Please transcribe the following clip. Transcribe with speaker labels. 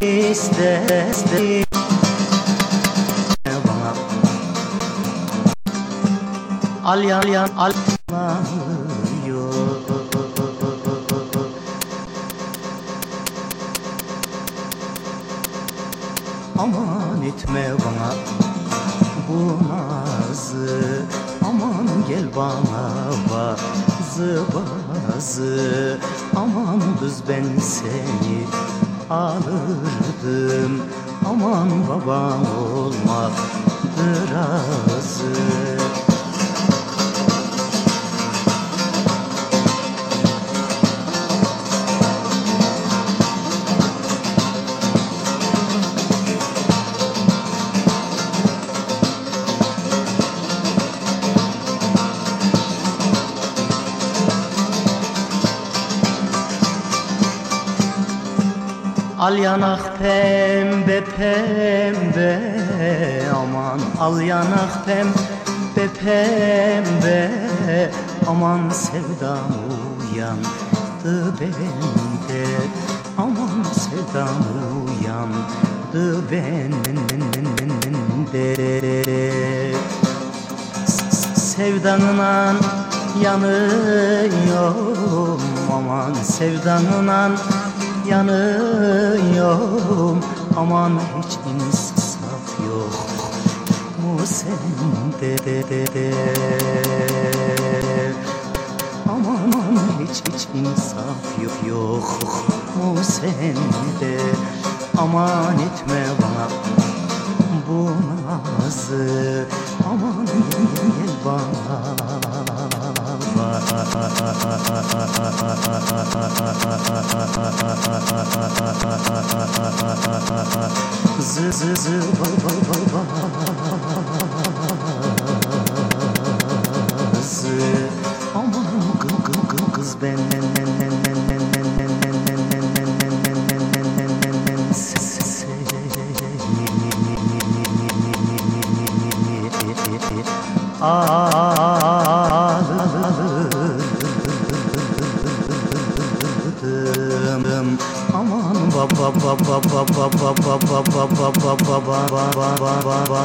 Speaker 1: İstestim Al yan yan al Aman etme bana bu nazı. Aman gel bana bazı bazı. Aman kız ben seni alırdım. Aman babam olmadı razı Al yanak pembe pembe aman. Al yanak pembe pembe aman. Sevdam uyandı bende aman. Sevdam uyandı bende. Sevdanınan yanıyorum aman. Sevdanınan aman hiç insaf yok. Mu sende aman hiç hiç insaf yok yok. Mu sende. Aman etme bana bu nazı. Aman gel bana Zı zı zı bazı Aman kız kız kız kız ben nen nen nen nen nen nen nen nen nen nen nen nen nen nen nen nen ağladım aman baba baba baba baba baba baba baba baba baba